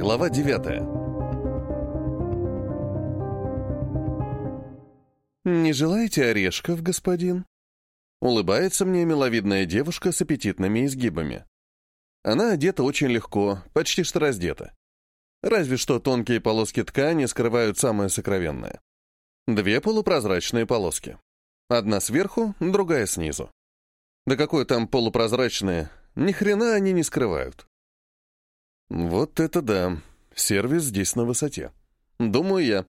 Глава 9 «Не желаете орешков, господин?» Улыбается мне миловидная девушка с аппетитными изгибами. Она одета очень легко, почти что раздета. Разве что тонкие полоски ткани скрывают самое сокровенное. Две полупрозрачные полоски. Одна сверху, другая снизу. Да какое там полупрозрачное, ни хрена они не скрывают. Вот это да, сервис здесь на высоте. Думаю я.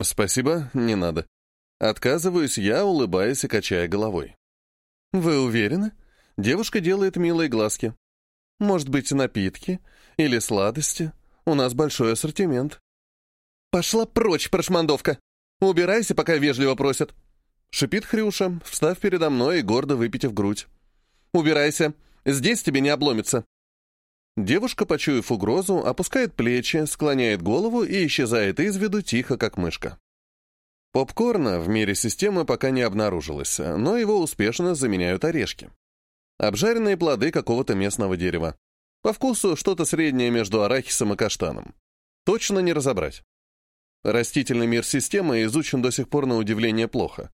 Спасибо, не надо. Отказываюсь я, улыбаясь и качая головой. Вы уверены? Девушка делает милые глазки. Может быть, напитки или сладости? У нас большой ассортимент. Пошла прочь, прошмандовка! Убирайся, пока вежливо просят. Шипит Хрюша, встав передо мной и гордо выпитив грудь. Убирайся, здесь тебе не обломится. Девушка, почуяв угрозу, опускает плечи, склоняет голову и исчезает из виду тихо, как мышка. Попкорна в мире системы пока не обнаружилось, но его успешно заменяют орешки. Обжаренные плоды какого-то местного дерева. По вкусу что-то среднее между арахисом и каштаном. Точно не разобрать. Растительный мир системы изучен до сих пор на удивление плохо.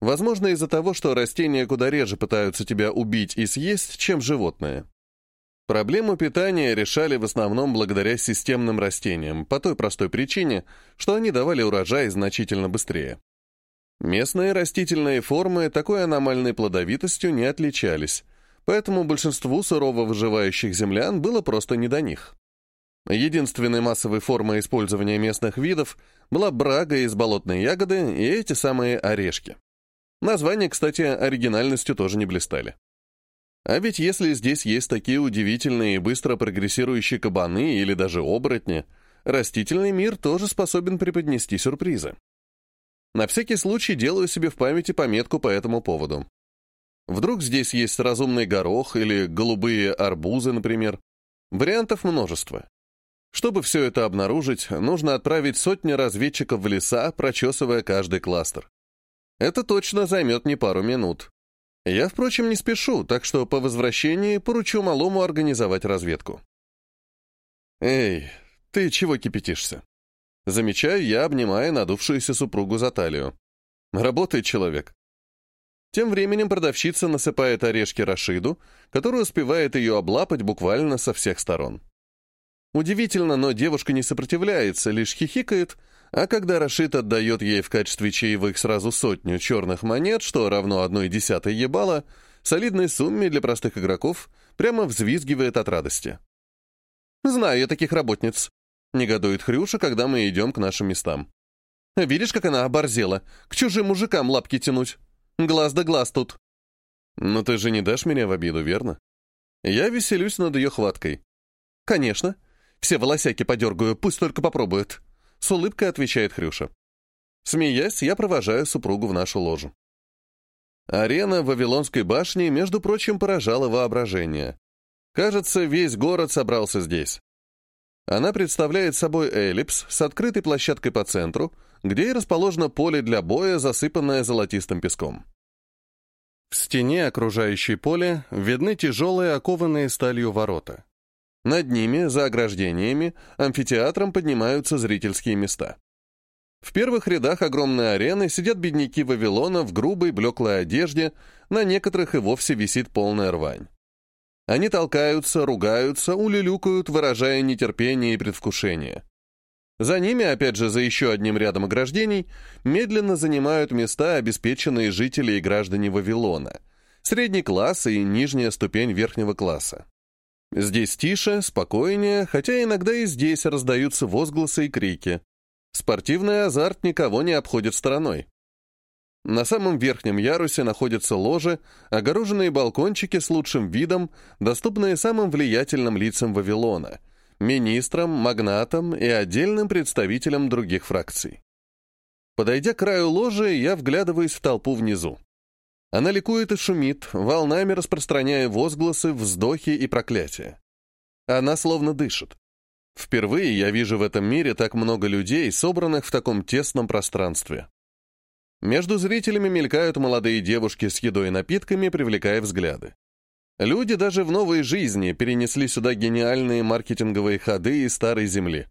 Возможно, из-за того, что растения куда реже пытаются тебя убить и съесть, чем животные. Проблему питания решали в основном благодаря системным растениям, по той простой причине, что они давали урожай значительно быстрее. Местные растительные формы такой аномальной плодовитостью не отличались, поэтому большинству сурово выживающих землян было просто не до них. Единственной массовой формой использования местных видов была брага из болотной ягоды и эти самые орешки. Названия, кстати, оригинальностью тоже не блистали. А ведь если здесь есть такие удивительные и быстро прогрессирующие кабаны или даже оборотни, растительный мир тоже способен преподнести сюрпризы. На всякий случай делаю себе в памяти пометку по этому поводу. Вдруг здесь есть разумный горох или голубые арбузы, например. Вариантов множество. Чтобы все это обнаружить, нужно отправить сотни разведчиков в леса, прочесывая каждый кластер. Это точно займет не пару минут. Я, впрочем, не спешу, так что по возвращении поручу малому организовать разведку. «Эй, ты чего кипятишься?» Замечаю я, обнимая надувшуюся супругу за талию. Работает человек. Тем временем продавщица насыпает орешки Рашиду, который успевает ее облапать буквально со всех сторон. Удивительно, но девушка не сопротивляется, лишь хихикает, а когда Рашид отдает ей в качестве чаевых сразу сотню черных монет, что равно одной десятой ебала, солидной сумме для простых игроков, прямо взвизгивает от радости. «Знаю я таких работниц», — негодует Хрюша, когда мы идем к нашим местам. «Видишь, как она оборзела? К чужим мужикам лапки тянуть». Глаз да глаз тут. Но ты же не дашь меня в обиду, верно? Я веселюсь над ее хваткой. Конечно. Все волосяки подергаю, пусть только попробует. С улыбкой отвечает Хрюша. Смеясь, я провожаю супругу в нашу ложу. Арена Вавилонской башни, между прочим, поражала воображение. Кажется, весь город собрался здесь. Она представляет собой эллипс с открытой площадкой по центру, где и расположено поле для боя, засыпанное золотистым песком. В стене, окружающей поле, видны тяжелые, окованные сталью ворота. Над ними, за ограждениями, амфитеатром поднимаются зрительские места. В первых рядах огромной арены сидят бедняки Вавилона в грубой, блеклой одежде, на некоторых и вовсе висит полная рвань. Они толкаются, ругаются, улюлюкают, выражая нетерпение и предвкушение. За ними, опять же, за еще одним рядом ограждений, медленно занимают места обеспеченные жители и граждане Вавилона, средний класс и нижняя ступень верхнего класса. Здесь тише, спокойнее, хотя иногда и здесь раздаются возгласы и крики. Спортивный азарт никого не обходит стороной. На самом верхнем ярусе находятся ложи, огороженные балкончики с лучшим видом, доступные самым влиятельным лицам Вавилона — министрам, магнатам и отдельным представителям других фракций. Подойдя к краю ложи, я вглядываюсь в толпу внизу. Она ликует и шумит, волнами распространяя возгласы, вздохи и проклятия. Она словно дышит. Впервые я вижу в этом мире так много людей, собранных в таком тесном пространстве. Между зрителями мелькают молодые девушки с едой и напитками, привлекая взгляды. Люди даже в новой жизни перенесли сюда гениальные маркетинговые ходы из старой земли.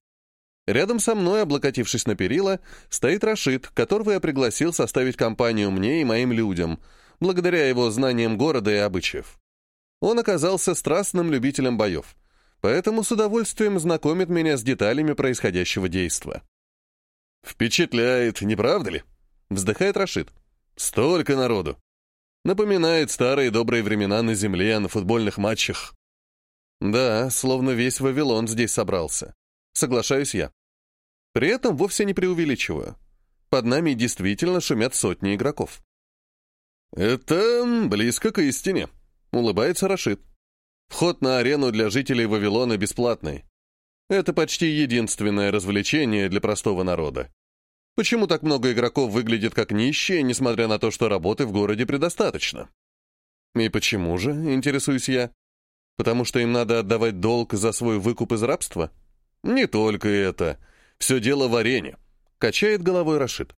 Рядом со мной, облокотившись на перила, стоит Рашид, которого я пригласил составить компанию мне и моим людям, благодаря его знаниям города и обычаев. Он оказался страстным любителем боев, поэтому с удовольствием знакомит меня с деталями происходящего действа. «Впечатляет, не правда ли?» — вздыхает Рашид. «Столько народу! Напоминает старые добрые времена на земле, на футбольных матчах. Да, словно весь Вавилон здесь собрался. Соглашаюсь я. При этом вовсе не преувеличиваю. Под нами действительно шумят сотни игроков. «Это близко к истине», — улыбается Рашид. «Вход на арену для жителей Вавилона бесплатный. Это почти единственное развлечение для простого народа. Почему так много игроков выглядит как нищие, несмотря на то, что работы в городе предостаточно? И почему же, интересуюсь я? Потому что им надо отдавать долг за свой выкуп из рабства? Не только это. Все дело в арене. Качает головой Рашид.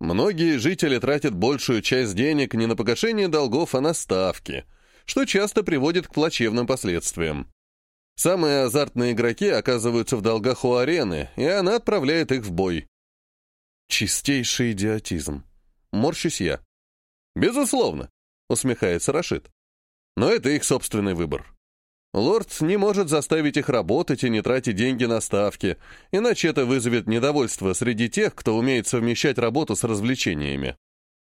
Многие жители тратят большую часть денег не на погашение долгов, а на ставки, что часто приводит к плачевным последствиям. Самые азартные игроки оказываются в долгах у арены, и она отправляет их в бой. Чистейший идиотизм. Морщусь я. Безусловно, усмехается Рашид. Но это их собственный выбор. Лорд не может заставить их работать и не тратить деньги на ставки, иначе это вызовет недовольство среди тех, кто умеет совмещать работу с развлечениями.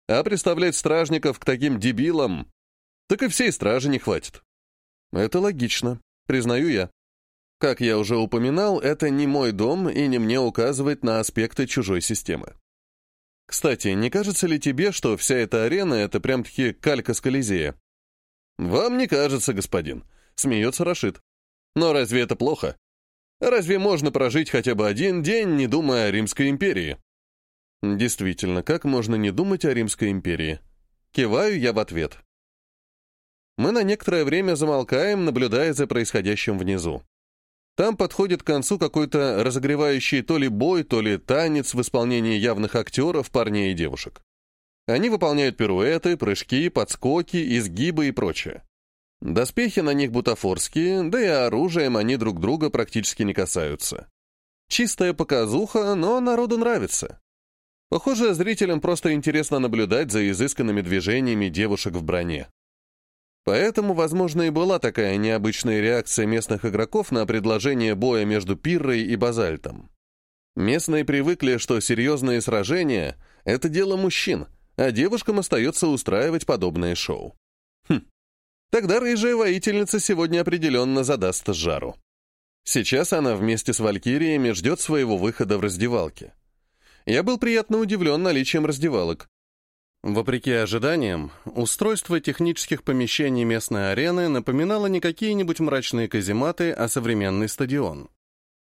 А представлять стражников к таким дебилам, так и всей стражи не хватит. Это логично, признаю я. Как я уже упоминал, это не мой дом и не мне указывать на аспекты чужой системы. Кстати, не кажется ли тебе, что вся эта арена — это прям-таки калька с Колизея? Вам не кажется, господин, — смеется Рашид. Но разве это плохо? Разве можно прожить хотя бы один день, не думая о Римской империи? Действительно, как можно не думать о Римской империи? Киваю я в ответ. Мы на некоторое время замолкаем, наблюдая за происходящим внизу. Там подходит к концу какой-то разогревающий то ли бой, то ли танец в исполнении явных актеров, парней и девушек. Они выполняют пируэты, прыжки, подскоки, изгибы и прочее. Доспехи на них бутафорские, да и оружием они друг друга практически не касаются. Чистая показуха, но народу нравится. Похоже, зрителям просто интересно наблюдать за изысканными движениями девушек в броне. Поэтому, возможно, и была такая необычная реакция местных игроков на предложение боя между Пиррой и Базальтом. Местные привыкли, что серьезные сражения — это дело мужчин, а девушкам остается устраивать подобные шоу. Тогда рыжая воительница сегодня определенно задаст жару. Сейчас она вместе с валькириями ждет своего выхода в раздевалке. Я был приятно удивлен наличием раздевалок. Вопреки ожиданиям, устройство технических помещений местной арены напоминало не какие-нибудь мрачные казематы, а современный стадион.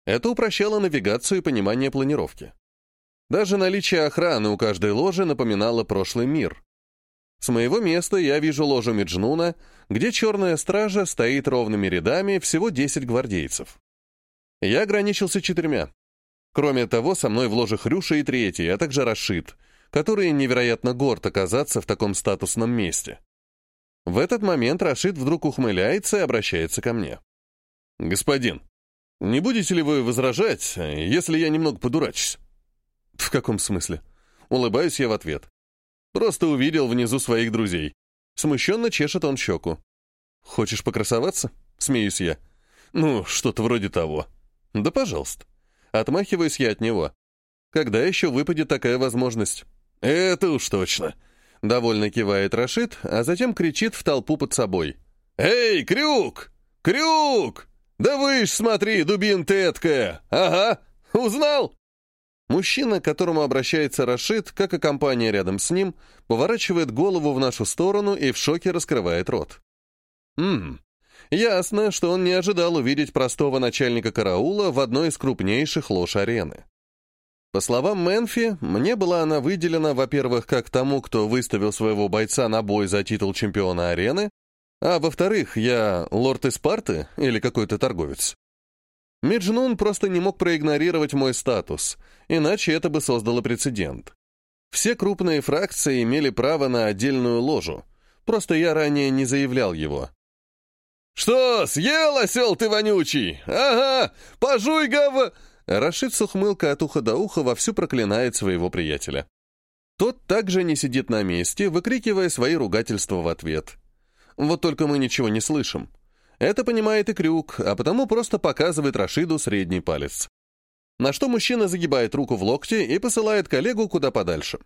Это упрощало навигацию и понимание планировки. Даже наличие охраны у каждой ложи напоминало прошлый мир. С моего места я вижу ложу Меджнуна, где черная стража стоит ровными рядами, всего 10 гвардейцев. Я ограничился четырьмя. Кроме того, со мной в ложе Хрюша и третий, а также Рашид — который невероятно горд оказаться в таком статусном месте. В этот момент Рашид вдруг ухмыляется и обращается ко мне. «Господин, не будете ли вы возражать, если я немного подурачусь?» «В каком смысле?» Улыбаюсь я в ответ. «Просто увидел внизу своих друзей». Смущенно чешет он щеку. «Хочешь покрасоваться?» Смеюсь я. «Ну, что-то вроде того». «Да пожалуйста». Отмахиваюсь я от него. «Когда еще выпадет такая возможность?» «Это уж точно!» — довольно кивает Рашид, а затем кричит в толпу под собой. «Эй, Крюк! Крюк! Да вы ж смотри, дубин ты! Ага! Узнал?» Мужчина, к которому обращается Рашид, как и компания рядом с ним, поворачивает голову в нашу сторону и в шоке раскрывает рот. «Ммм, ясно, что он не ожидал увидеть простого начальника караула в одной из крупнейших лож арены. По словам Мэнфи, мне была она выделена, во-первых, как тому, кто выставил своего бойца на бой за титул чемпиона арены, а во-вторых, я лорд Испарты или какой-то торговец. Миджнун просто не мог проигнорировать мой статус, иначе это бы создало прецедент. Все крупные фракции имели право на отдельную ложу, просто я ранее не заявлял его. «Что, съел, осел ты вонючий? Ага, пожуй, гав...» Рашид с ухмылкой от уха до уха вовсю проклинает своего приятеля. Тот также не сидит на месте, выкрикивая свои ругательства в ответ. Вот только мы ничего не слышим. Это понимает и Крюк, а потому просто показывает Рашиду средний палец. На что мужчина загибает руку в локте и посылает коллегу куда подальше.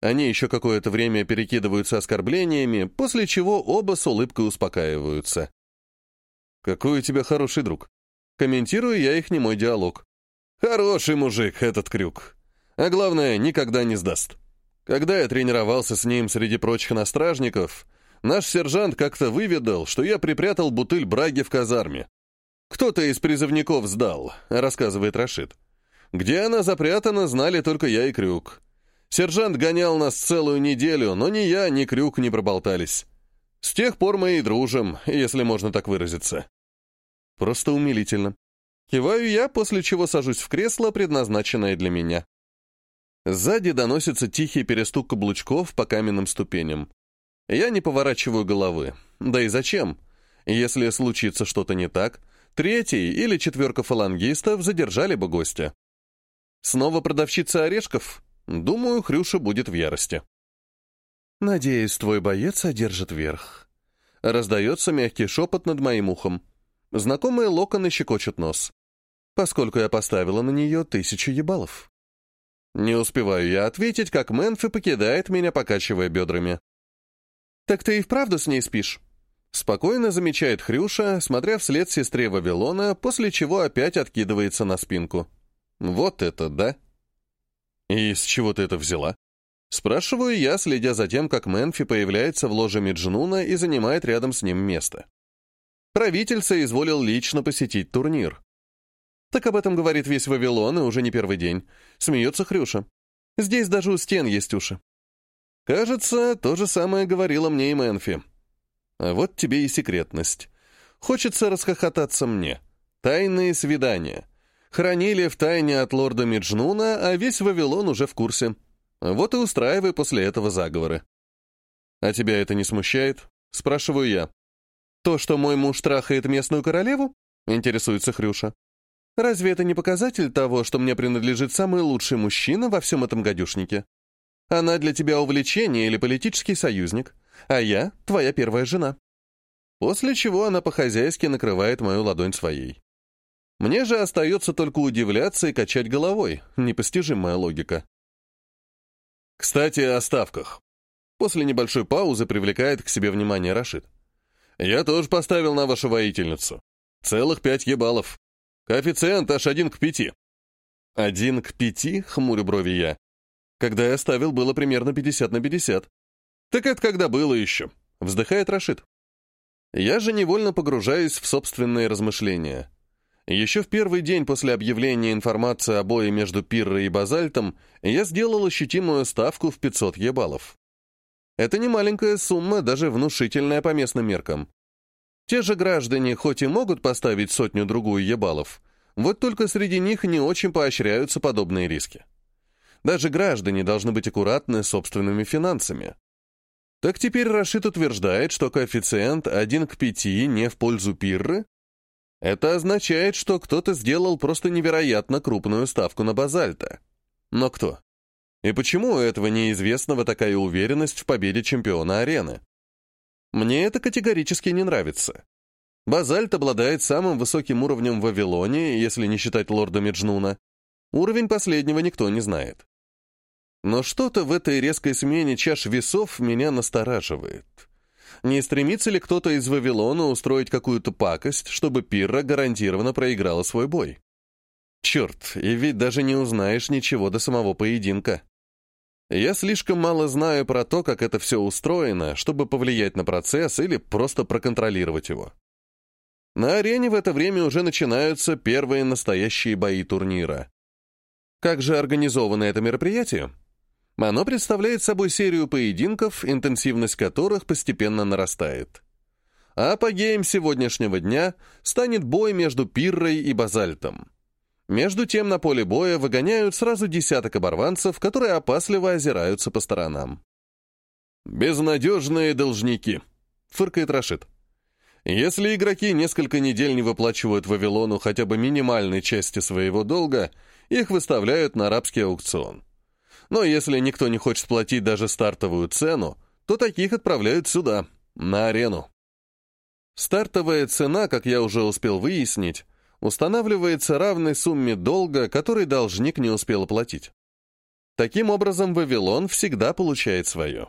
Они еще какое-то время перекидываются оскорблениями, после чего оба с улыбкой успокаиваются. «Какой у тебя хороший друг?» Комментирую я их немой диалог. Хороший мужик этот крюк. А главное, никогда не сдаст. Когда я тренировался с ним среди прочих настражников, наш сержант как-то выведал, что я припрятал бутыль браги в казарме. Кто-то из призывников сдал, рассказывает Рашид. Где она запрятана, знали только я и Крюк. Сержант гонял нас целую неделю, но ни я, ни Крюк не проболтались. С тех пор мы и дружим, если можно так выразиться. Просто умилительно. Киваю я, после чего сажусь в кресло, предназначенное для меня. Сзади доносится тихий перестук каблучков по каменным ступеням. Я не поворачиваю головы. Да и зачем? Если случится что-то не так, третий или четверка фалангистов задержали бы гостя. Снова продавщица орешков? Думаю, Хрюша будет в ярости. «Надеюсь, твой боец одержит верх». Раздается мягкий шепот над моим ухом. Знакомые локоны щекочут нос поскольку я поставила на нее тысячу ебалов. Не успеваю я ответить, как Мэнфи покидает меня, покачивая бедрами. «Так ты и вправду с ней спишь?» Спокойно замечает Хрюша, смотря вслед сестре Вавилона, после чего опять откидывается на спинку. «Вот это да!» «И с чего ты это взяла?» Спрашиваю я, следя за тем, как Мэнфи появляется в ложе Меджнуна и занимает рядом с ним место. Правитель соизволил лично посетить турнир. Так об этом говорит весь Вавилон, и уже не первый день. Смеется Хрюша. Здесь даже у стен есть уши. Кажется, то же самое говорила мне и Мэнфи. А вот тебе и секретность. Хочется расхохотаться мне. Тайные свидания. Хранили в тайне от лорда Меджнуна, а весь Вавилон уже в курсе. Вот и устраивай после этого заговоры. «А тебя это не смущает?» — спрашиваю я. «То, что мой муж трахает местную королеву?» — интересуется Хрюша. Разве это не показатель того, что мне принадлежит самый лучший мужчина во всем этом гадюшнике? Она для тебя увлечение или политический союзник, а я — твоя первая жена». После чего она по-хозяйски накрывает мою ладонь своей. Мне же остается только удивляться и качать головой. Непостижимая логика. Кстати, о ставках. После небольшой паузы привлекает к себе внимание Рашид. Я тоже поставил на вашу воительницу. Целых пять ебалов. Коэффициент аж один к пяти. Один к пяти, хмурю брови я. Когда я ставил, было примерно 50 на 50. Так это когда было еще, вздыхает Рашид. Я же невольно погружаюсь в собственные размышления. Еще в первый день после объявления информации о бое между Пиррой и Базальтом я сделал ощутимую ставку в 500 ебалов. Это не маленькая сумма, даже внушительная по местным меркам. Те же граждане хоть и могут поставить сотню-другую ебалов, вот только среди них не очень поощряются подобные риски. Даже граждане должны быть аккуратны с собственными финансами. Так теперь Рашид утверждает, что коэффициент 1 к 5 не в пользу пирры? Это означает, что кто-то сделал просто невероятно крупную ставку на базальта. Но кто? И почему у этого неизвестного такая уверенность в победе чемпиона арены? Мне это категорически не нравится. Базальт обладает самым высоким уровнем в Вавилоне, если не считать лорда Меджнуна. Уровень последнего никто не знает. Но что-то в этой резкой смене чаш весов меня настораживает. Не стремится ли кто-то из Вавилона устроить какую-то пакость, чтобы Пирра гарантированно проиграла свой бой? Черт, и ведь даже не узнаешь ничего до самого поединка. Я слишком мало знаю про то, как это все устроено, чтобы повлиять на процесс или просто проконтролировать его. На арене в это время уже начинаются первые настоящие бои турнира. Как же организовано это мероприятие? Оно представляет собой серию поединков, интенсивность которых постепенно нарастает. А апогеем сегодняшнего дня станет бой между Пиррой и Базальтом. Между тем на поле боя выгоняют сразу десяток оборванцев, которые опасливо озираются по сторонам. «Безнадежные должники», — фыркает Рашид. Если игроки несколько недель не выплачивают Вавилону хотя бы минимальной части своего долга, их выставляют на арабский аукцион. Но если никто не хочет платить даже стартовую цену, то таких отправляют сюда, на арену. Стартовая цена, как я уже успел выяснить, устанавливается равной сумме долга, который должник не успел оплатить. Таким образом, Вавилон всегда получает свое.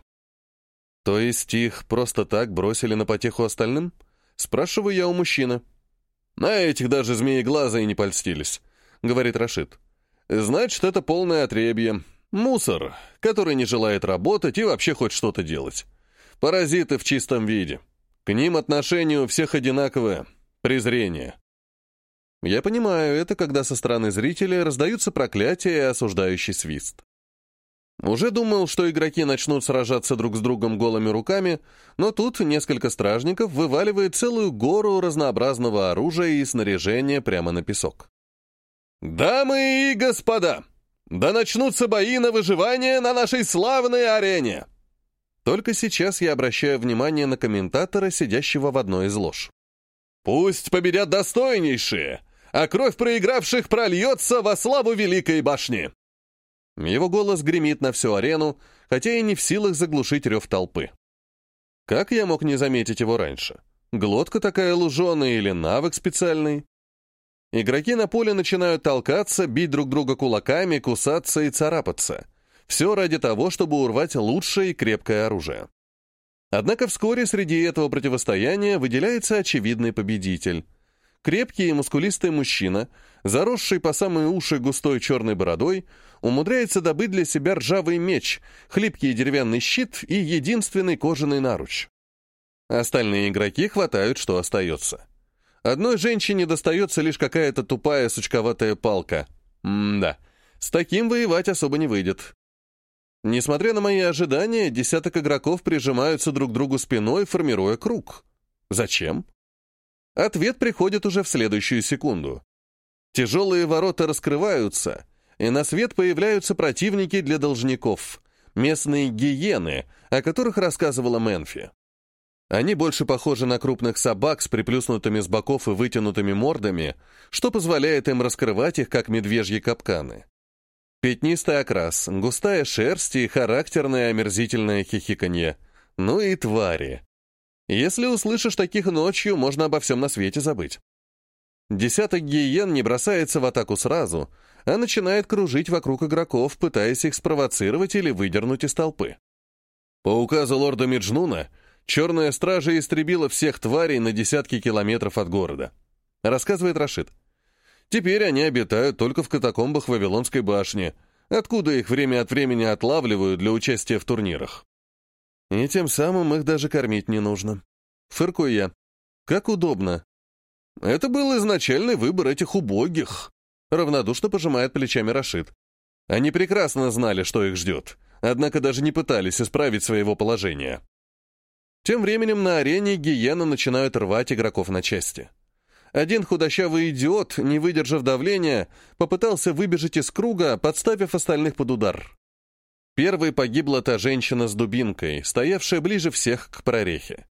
То есть их просто так бросили на потеху остальным? Спрашиваю я у мужчины. На этих даже змеи глаза и не польстились, говорит Рашид. Значит, это полное отребье. Мусор, который не желает работать и вообще хоть что-то делать. Паразиты в чистом виде. К ним отношение у всех одинаковое. Презрение. Я понимаю, это когда со стороны зрителей раздаются проклятия и осуждающий свист. Уже думал, что игроки начнут сражаться друг с другом голыми руками, но тут несколько стражников вываливает целую гору разнообразного оружия и снаряжения прямо на песок. «Дамы и господа, да начнутся бои на выживание на нашей славной арене!» Только сейчас я обращаю внимание на комментатора, сидящего в одной из лож. «Пусть победят достойнейшие!» а кровь проигравших прольется во славу Великой Башни!» Его голос гремит на всю арену, хотя и не в силах заглушить рев толпы. Как я мог не заметить его раньше? Глотка такая луженая или навык специальный? Игроки на поле начинают толкаться, бить друг друга кулаками, кусаться и царапаться. Все ради того, чтобы урвать лучшее и крепкое оружие. Однако вскоре среди этого противостояния выделяется очевидный победитель. Крепкий и мускулистый мужчина, заросший по самые уши густой черной бородой, умудряется добыть для себя ржавый меч, хлипкий деревянный щит и единственный кожаный наруч. Остальные игроки хватают, что остается. Одной женщине достается лишь какая-то тупая сучковатая палка. М-да, с таким воевать особо не выйдет. Несмотря на мои ожидания, десяток игроков прижимаются друг к другу спиной, формируя круг. Зачем? Ответ приходит уже в следующую секунду. Тяжелые ворота раскрываются, и на свет появляются противники для должников, местные гиены, о которых рассказывала Мэнфи. Они больше похожи на крупных собак с приплюснутыми с боков и вытянутыми мордами, что позволяет им раскрывать их, как медвежьи капканы. Пятнистый окрас, густая шерсть и характерное омерзительное хихиканье. Ну и твари. Если услышишь таких ночью, можно обо всем на свете забыть. Десяток гиен не бросается в атаку сразу, а начинает кружить вокруг игроков, пытаясь их спровоцировать или выдернуть из толпы. По указу лорда Миджнуна, черная стража истребила всех тварей на десятки километров от города. Рассказывает Рашид. Теперь они обитают только в катакомбах Вавилонской башни, откуда их время от времени отлавливают для участия в турнирах. И тем самым их даже кормить не нужно. Фыркую я. Как удобно. Это был изначальный выбор этих убогих. Равнодушно пожимает плечами Рашид. Они прекрасно знали, что их ждет, однако даже не пытались исправить своего положения. Тем временем на арене гиены начинают рвать игроков на части. Один худощавый идиот, не выдержав давления, попытался выбежать из круга, подставив остальных под удар. Первой погибла та женщина с дубинкой, стоявшая ближе всех к прорехе.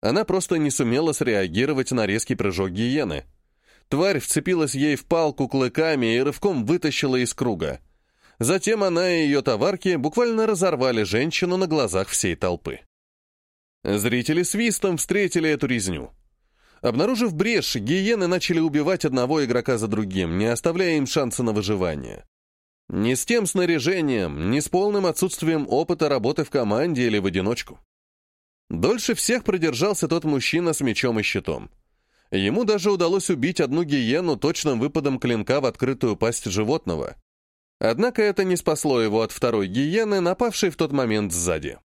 Она просто не сумела среагировать на резкий прыжок гиены. Тварь вцепилась ей в палку клыками и рывком вытащила из круга. Затем она и ее товарки буквально разорвали женщину на глазах всей толпы. Зрители свистом встретили эту резню. Обнаружив брешь, гиены начали убивать одного игрока за другим, не оставляя им шанса на выживание. Ни с тем снаряжением, ни с полным отсутствием опыта работы в команде или в одиночку. Дольше всех продержался тот мужчина с мечом и щитом. Ему даже удалось убить одну гиену точным выпадом клинка в открытую пасть животного. Однако это не спасло его от второй гиены, напавшей в тот момент сзади.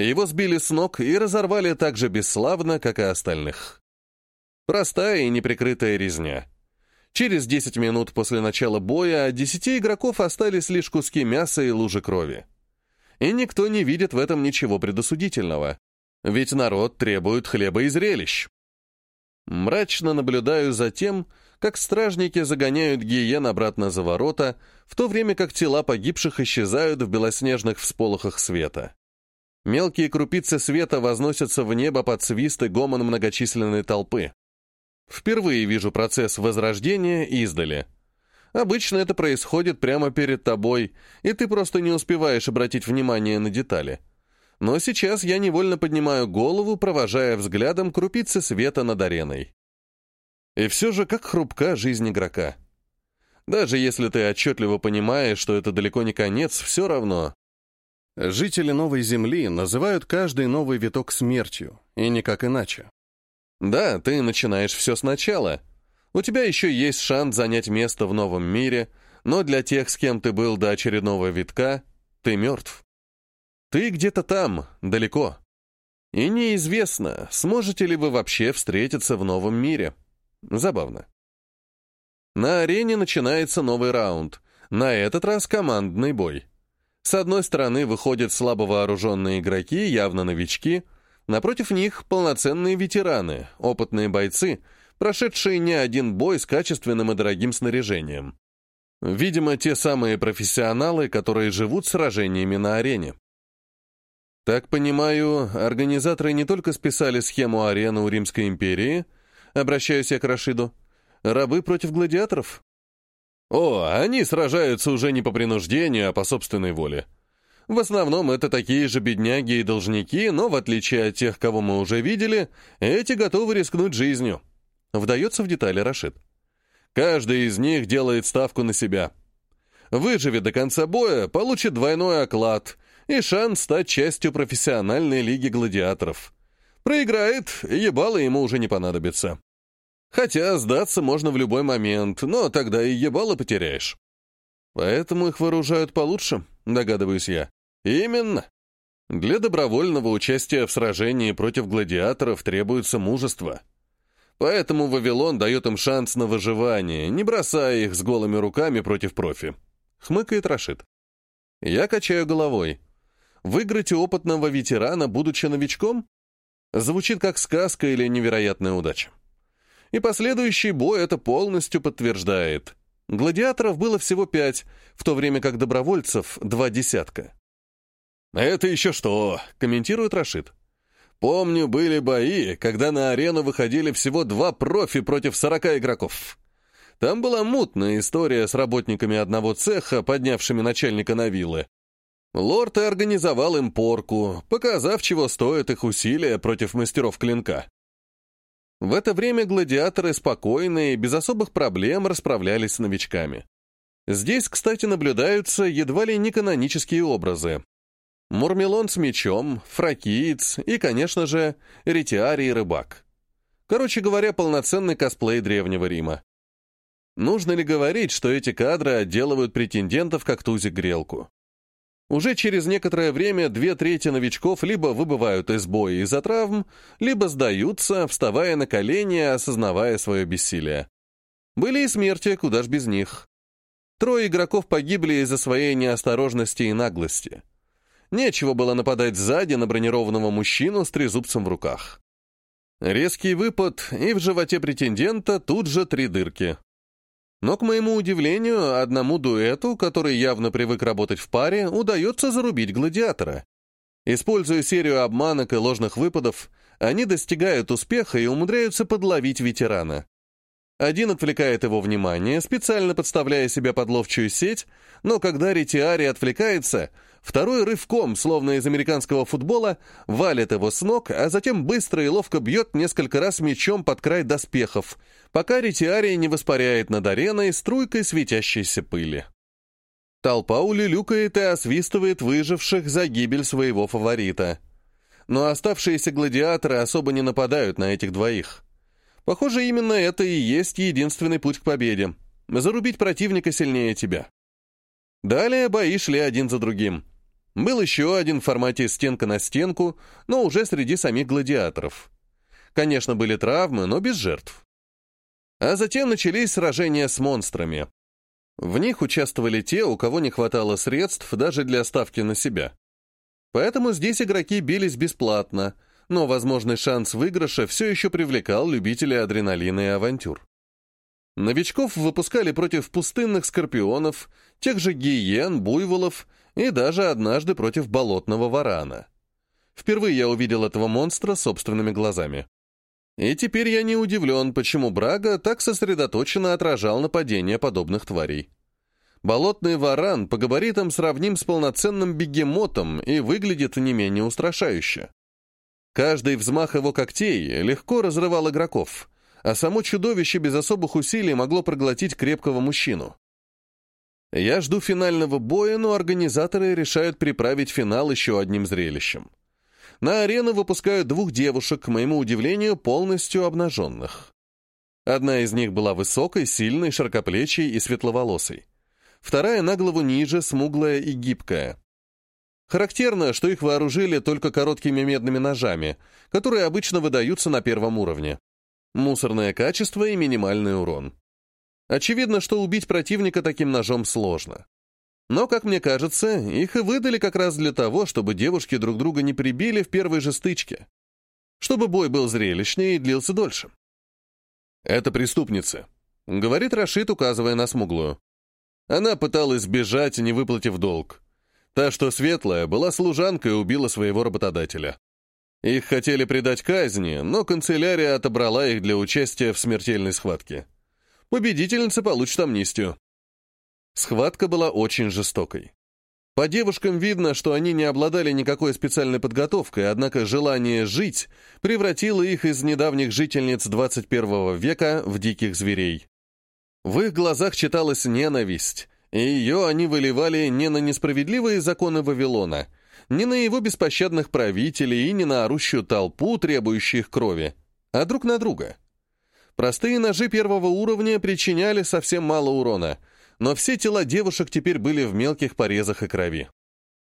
Его сбили с ног и разорвали так же бесславно, как и остальных. Простая и неприкрытая резня — Через 10 минут после начала боя от 10 игроков остались лишь куски мяса и лужи крови. И никто не видит в этом ничего предосудительного. Ведь народ требует хлеба и зрелищ. Мрачно наблюдаю за тем, как стражники загоняют гиен обратно за ворота, в то время как тела погибших исчезают в белоснежных всполохах света. Мелкие крупицы света возносятся в небо под свист и гомон многочисленной толпы. Впервые вижу процесс возрождения издали. Обычно это происходит прямо перед тобой, и ты просто не успеваешь обратить внимание на детали. Но сейчас я невольно поднимаю голову, провожая взглядом крупицы света над ареной. И все же, как хрупка жизнь игрока. Даже если ты отчетливо понимаешь, что это далеко не конец, все равно. Жители Новой Земли называют каждый новый виток смертью, и никак иначе. Да, ты начинаешь все сначала. У тебя еще есть шанс занять место в новом мире, но для тех, с кем ты был до очередного витка, ты мертв. Ты где-то там, далеко. И неизвестно, сможете ли вы вообще встретиться в новом мире. Забавно. На арене начинается новый раунд. На этот раз командный бой. С одной стороны выходят слабо вооруженные игроки, явно новички. Напротив них полноценные ветераны, опытные бойцы, прошедшие не один бой с качественным и дорогим снаряжением. Видимо, те самые профессионалы, которые живут сражениями на арене. Так понимаю, организаторы не только списали схему арены у Римской империи, обращаюсь я к Рашиду, рабы против гладиаторов? О, они сражаются уже не по принуждению, а по собственной воле. В основном это такие же бедняги и должники, но в отличие от тех, кого мы уже видели, эти готовы рискнуть жизнью. Вдается в детали Рашид. Каждый из них делает ставку на себя. Выживет до конца боя, получит двойной оклад и шанс стать частью профессиональной лиги гладиаторов. Проиграет, ебало ему уже не понадобится. Хотя сдаться можно в любой момент, но тогда и ебало потеряешь. Поэтому их вооружают получше, догадываюсь я. Именно. Для добровольного участия в сражении против гладиаторов требуется мужество. Поэтому Вавилон дает им шанс на выживание, не бросая их с голыми руками против профи. Хмыкает Рашид. Я качаю головой. Выиграть у опытного ветерана, будучи новичком? Звучит как сказка или невероятная удача. И последующий бой это полностью подтверждает. Гладиаторов было всего пять, в то время как добровольцев — два десятка. «Это еще что?» — комментирует Рашид. «Помню, были бои, когда на арену выходили всего два профи против сорока игроков. Там была мутная история с работниками одного цеха, поднявшими начальника на виллы. Лорд и организовал им порку, показав, чего стоят их усилия против мастеров клинка. В это время гладиаторы спокойно и без особых проблем расправлялись с новичками. Здесь, кстати, наблюдаются едва ли не канонические образы. Мурмелон с мечом, фракиец и, конечно же, ретиарий рыбак. Короче говоря, полноценный косплей Древнего Рима. Нужно ли говорить, что эти кадры отделывают претендентов как тузик-грелку? Уже через некоторое время две трети новичков либо выбывают из боя из-за травм, либо сдаются, вставая на колени, осознавая свое бессилие. Были и смерти, куда ж без них. Трое игроков погибли из-за своей неосторожности и наглости. Нечего было нападать сзади на бронированного мужчину с трезубцем в руках. Резкий выпад, и в животе претендента тут же три дырки. Но, к моему удивлению, одному дуэту, который явно привык работать в паре, удается зарубить гладиатора. Используя серию обманок и ложных выпадов, они достигают успеха и умудряются подловить ветерана. Один отвлекает его внимание, специально подставляя себя под ловчую сеть, но когда Ретиари отвлекается, второй рывком, словно из американского футбола, валит его с ног, а затем быстро и ловко бьет несколько раз мечом под край доспехов, пока Ретиари не воспаряет над ареной струйкой светящейся пыли. Толпа улюлюкает и освистывает выживших за гибель своего фаворита. Но оставшиеся гладиаторы особо не нападают на этих двоих. Похоже, именно это и есть единственный путь к победе. Зарубить противника сильнее тебя. Далее бои шли один за другим. Был еще один в формате стенка на стенку, но уже среди самих гладиаторов. Конечно, были травмы, но без жертв. А затем начались сражения с монстрами. В них участвовали те, у кого не хватало средств даже для ставки на себя. Поэтому здесь игроки бились бесплатно — но возможный шанс выигрыша все еще привлекал любителей адреналина и авантюр. Новичков выпускали против пустынных скорпионов, тех же гиен, буйволов и даже однажды против болотного варана. Впервые я увидел этого монстра собственными глазами. И теперь я не удивлен, почему Брага так сосредоточенно отражал нападение подобных тварей. Болотный варан по габаритам сравним с полноценным бегемотом и выглядит не менее устрашающе. Каждый взмах его когтей легко разрывал игроков, а само чудовище без особых усилий могло проглотить крепкого мужчину. Я жду финального боя, но организаторы решают приправить финал еще одним зрелищем. На арену выпускают двух девушек, к моему удивлению, полностью обнаженных. Одна из них была высокой, сильной, широкоплечей и светловолосой. Вторая на голову ниже, смуглая и гибкая. Характерно, что их вооружили только короткими медными ножами, которые обычно выдаются на первом уровне. Мусорное качество и минимальный урон. Очевидно, что убить противника таким ножом сложно. Но, как мне кажется, их и выдали как раз для того, чтобы девушки друг друга не прибили в первой же стычке. Чтобы бой был зрелищнее и длился дольше. «Это преступница», — говорит Рашид, указывая на смуглую. Она пыталась сбежать, не выплатив долг. Та, что светлая, была служанкой и убила своего работодателя. Их хотели предать казни, но канцелярия отобрала их для участия в смертельной схватке. Победительница получит амнистию. Схватка была очень жестокой. По девушкам видно, что они не обладали никакой специальной подготовкой, однако желание жить превратило их из недавних жительниц 21 века в диких зверей. В их глазах читалась ненависть, и ее они выливали не на несправедливые законы Вавилона, не на его беспощадных правителей и не на орущую толпу, требующую их крови, а друг на друга. Простые ножи первого уровня причиняли совсем мало урона — но все тела девушек теперь были в мелких порезах и крови.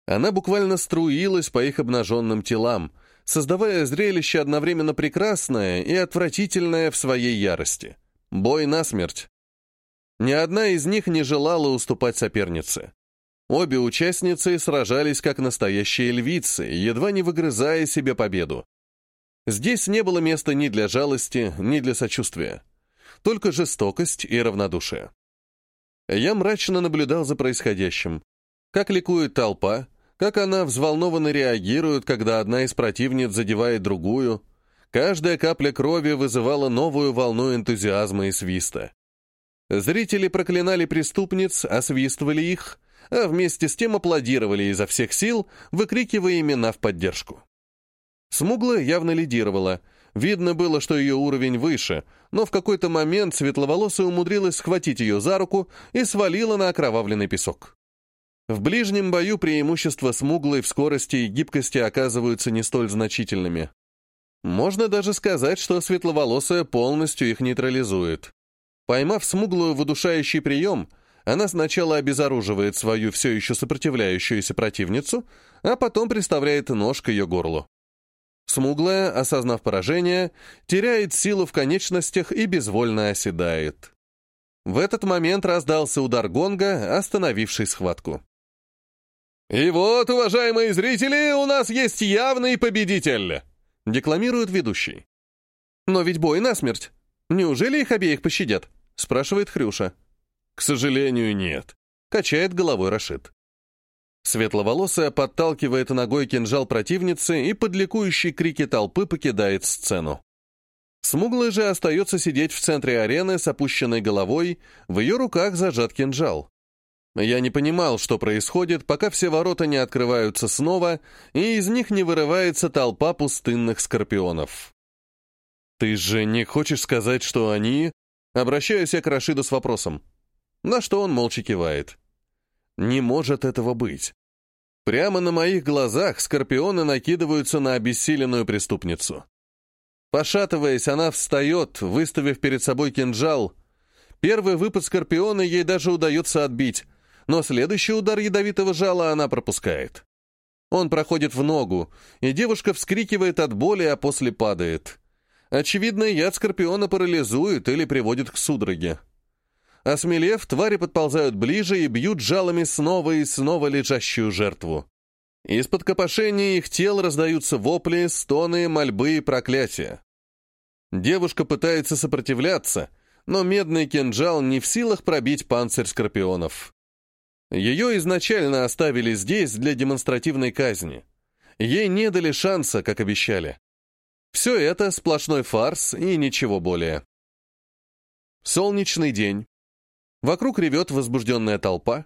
Она буквально струилась по их обнаженным телам, создавая зрелище одновременно прекрасное и отвратительное в своей ярости. Бой насмерть. Ни одна из них не желала уступать сопернице. Обе участницы сражались как настоящие львицы, едва не выгрызая себе победу. Здесь не было места ни для жалости, ни для сочувствия. Только жестокость и равнодушие. Я мрачно наблюдал за происходящим. Как ликует толпа, как она взволнованно реагирует, когда одна из противниц задевает другую. Каждая капля крови вызывала новую волну энтузиазма и свиста. Зрители проклинали преступниц, освистывали их, а вместе с тем аплодировали изо всех сил, выкрикивая имена в поддержку. Смуглая явно лидировала — Видно было, что ее уровень выше, но в какой-то момент светловолосая умудрилась схватить ее за руку и свалила на окровавленный песок. В ближнем бою преимущества смуглой в скорости и гибкости оказываются не столь значительными. Можно даже сказать, что светловолосая полностью их нейтрализует. Поймав смуглую в удушающий прием, она сначала обезоруживает свою все еще сопротивляющуюся противницу, а потом приставляет нож к ее горлу. Смуглая, осознав поражение, теряет силу в конечностях и безвольно оседает. В этот момент раздался удар гонга, остановивший схватку. «И вот, уважаемые зрители, у нас есть явный победитель!» — декламирует ведущий. «Но ведь бой насмерть. Неужели их обеих пощадят?» — спрашивает Хрюша. «К сожалению, нет», — качает головой Рашид. Светловолосая подталкивает ногой кинжал противницы и под ликующие крики толпы покидает сцену. Смуглый же остается сидеть в центре арены с опущенной головой, в ее руках зажат кинжал. Я не понимал, что происходит, пока все ворота не открываются снова, и из них не вырывается толпа пустынных скорпионов. «Ты же не хочешь сказать, что они...» Обращаюсь я к Рашиду с вопросом. На что он молча кивает. Не может этого быть. Прямо на моих глазах скорпионы накидываются на обессиленную преступницу. Пошатываясь, она встает, выставив перед собой кинжал. Первый выпад скорпиона ей даже удается отбить, но следующий удар ядовитого жала она пропускает. Он проходит в ногу, и девушка вскрикивает от боли, а после падает. Очевидно, яд скорпиона парализует или приводит к судороге. Осмелев, твари подползают ближе и бьют жалами снова и снова лежащую жертву. Из-под копошения их тел раздаются вопли, стоны, мольбы и проклятия. Девушка пытается сопротивляться, но медный кинжал не в силах пробить панцирь скорпионов. Ее изначально оставили здесь для демонстративной казни. Ей не дали шанса, как обещали. Все это сплошной фарс и ничего более. Солнечный день. Вокруг ревет возбужденная толпа.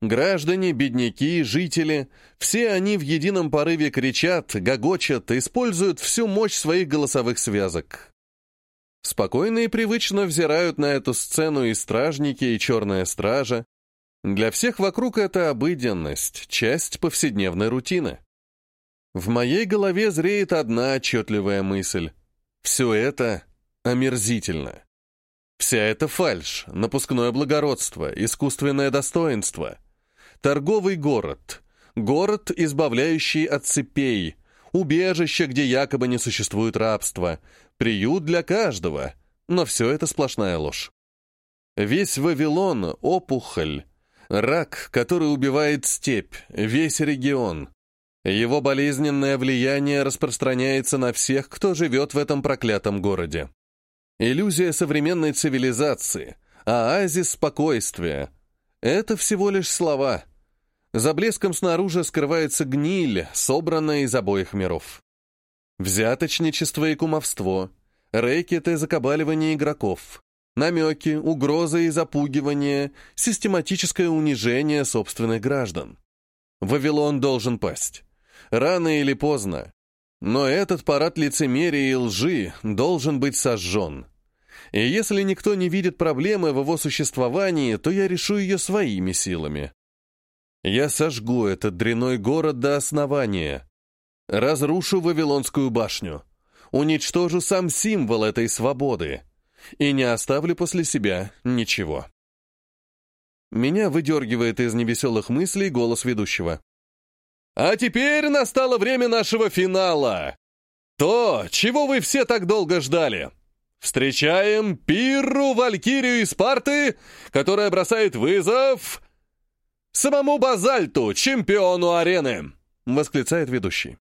Граждане, бедняки, жители — все они в едином порыве кричат, гогочат, используют всю мощь своих голосовых связок. Спокойно и привычно взирают на эту сцену и стражники, и черная стража. Для всех вокруг это обыденность, часть повседневной рутины. В моей голове зреет одна отчетливая мысль. Все это омерзительно. Вся эта фальшь, напускное благородство, искусственное достоинство. Торговый город. Город, избавляющий от цепей. Убежище, где якобы не существует рабства. Приют для каждого. Но все это сплошная ложь. Весь Вавилон — опухоль. Рак, который убивает степь, весь регион. Его болезненное влияние распространяется на всех, кто живет в этом проклятом городе. Иллюзия современной цивилизации, оазис спокойствия — это всего лишь слова. За блеском снаружи скрывается гниль, собранная из обоих миров. Взяточничество и кумовство, рэкет и закабаливание игроков, намеки, угрозы и запугивание, систематическое унижение собственных граждан. Вавилон должен пасть. Рано или поздно. Но этот парад лицемерия и лжи должен быть сожжен. И если никто не видит проблемы в его существовании, то я решу ее своими силами. Я сожгу этот дряной город до основания. Разрушу Вавилонскую башню. Уничтожу сам символ этой свободы. И не оставлю после себя ничего. Меня выдергивает из невеселых мыслей голос ведущего. А теперь настало время нашего финала. То, чего вы все так долго ждали. Встречаем Пирру Валькирию из Спарты, которая бросает вызов самому Базальту, чемпиону арены, восклицает ведущий.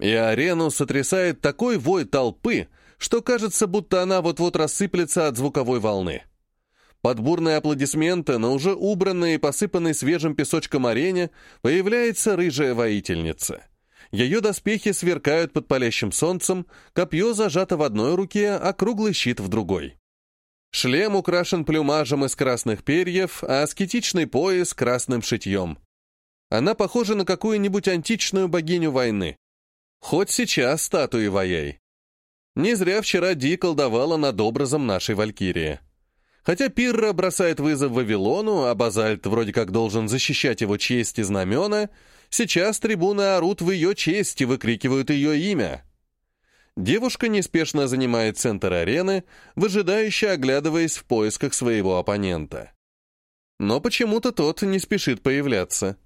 И арену сотрясает такой вой толпы, что кажется, будто она вот-вот рассыплется от звуковой волны. Под бурные аплодисменты на уже убранной и посыпанной свежим песочком арене появляется рыжая воительница. Ее доспехи сверкают под палящим солнцем, копье зажато в одной руке, а круглый щит в другой. Шлем украшен плюмажем из красных перьев, а аскетичный пояс — красным шитьем. Она похожа на какую-нибудь античную богиню войны. Хоть сейчас статуи воей. Не зря вчера Ди колдовала над образом нашей Валькирии. Хотя Пирра бросает вызов Вавилону, а Базальт вроде как должен защищать его честь и знамена, сейчас трибуны орут в ее честь и выкрикивают ее имя. Девушка неспешно занимает центр арены, выжидающе оглядываясь в поисках своего оппонента. Но почему-то тот не спешит появляться.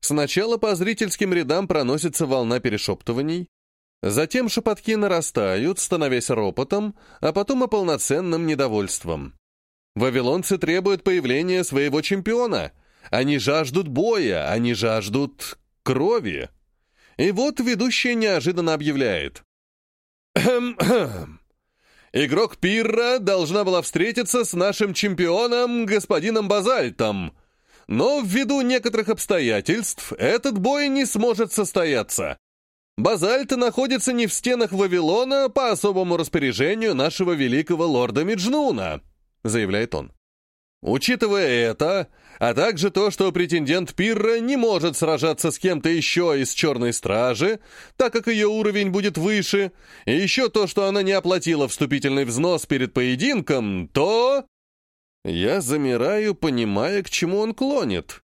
Сначала по зрительским рядам проносится волна перешептываний, затем шепотки нарастают, становясь ропотом, а потом и полноценным недовольством. Вавилонцы требуют появления своего чемпиона. Они жаждут боя, они жаждут крови. И вот ведущий неожиданно объявляет. Игрок Пирра должна была встретиться с нашим чемпионом, господином Базальтом. Но ввиду некоторых обстоятельств этот бой не сможет состояться. Базальт находится не в стенах Вавилона по особому распоряжению нашего великого лорда Меджнуна. — заявляет он. Учитывая это, а также то, что претендент Пирра не может сражаться с кем-то еще из Черной Стражи, так как ее уровень будет выше, и еще то, что она не оплатила вступительный взнос перед поединком, то... Я замираю, понимая, к чему он клонит.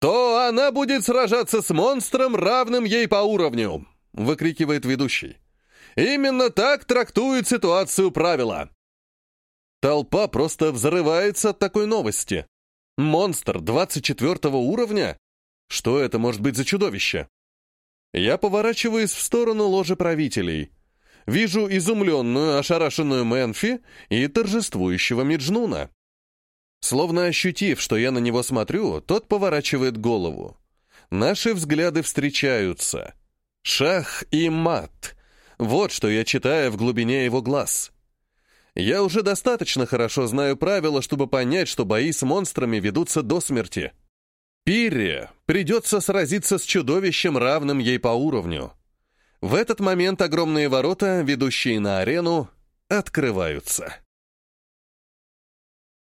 «То она будет сражаться с монстром, равным ей по уровню!» — выкрикивает ведущий. «Именно так трактует ситуацию правила. Толпа просто взрывается от такой новости. Монстр 24 уровня? Что это может быть за чудовище? Я поворачиваюсь в сторону ложи правителей. Вижу изумленную, ошарашенную Мэнфи и торжествующего Миджнуна. Словно ощутив, что я на него смотрю, тот поворачивает голову. Наши взгляды встречаются. Шах и мат. Вот что я читаю в глубине его глаз. Я уже достаточно хорошо знаю правила, чтобы понять, что бои с монстрами ведутся до смерти. Пире придется сразиться с чудовищем, равным ей по уровню. В этот момент огромные ворота, ведущие на арену, открываются.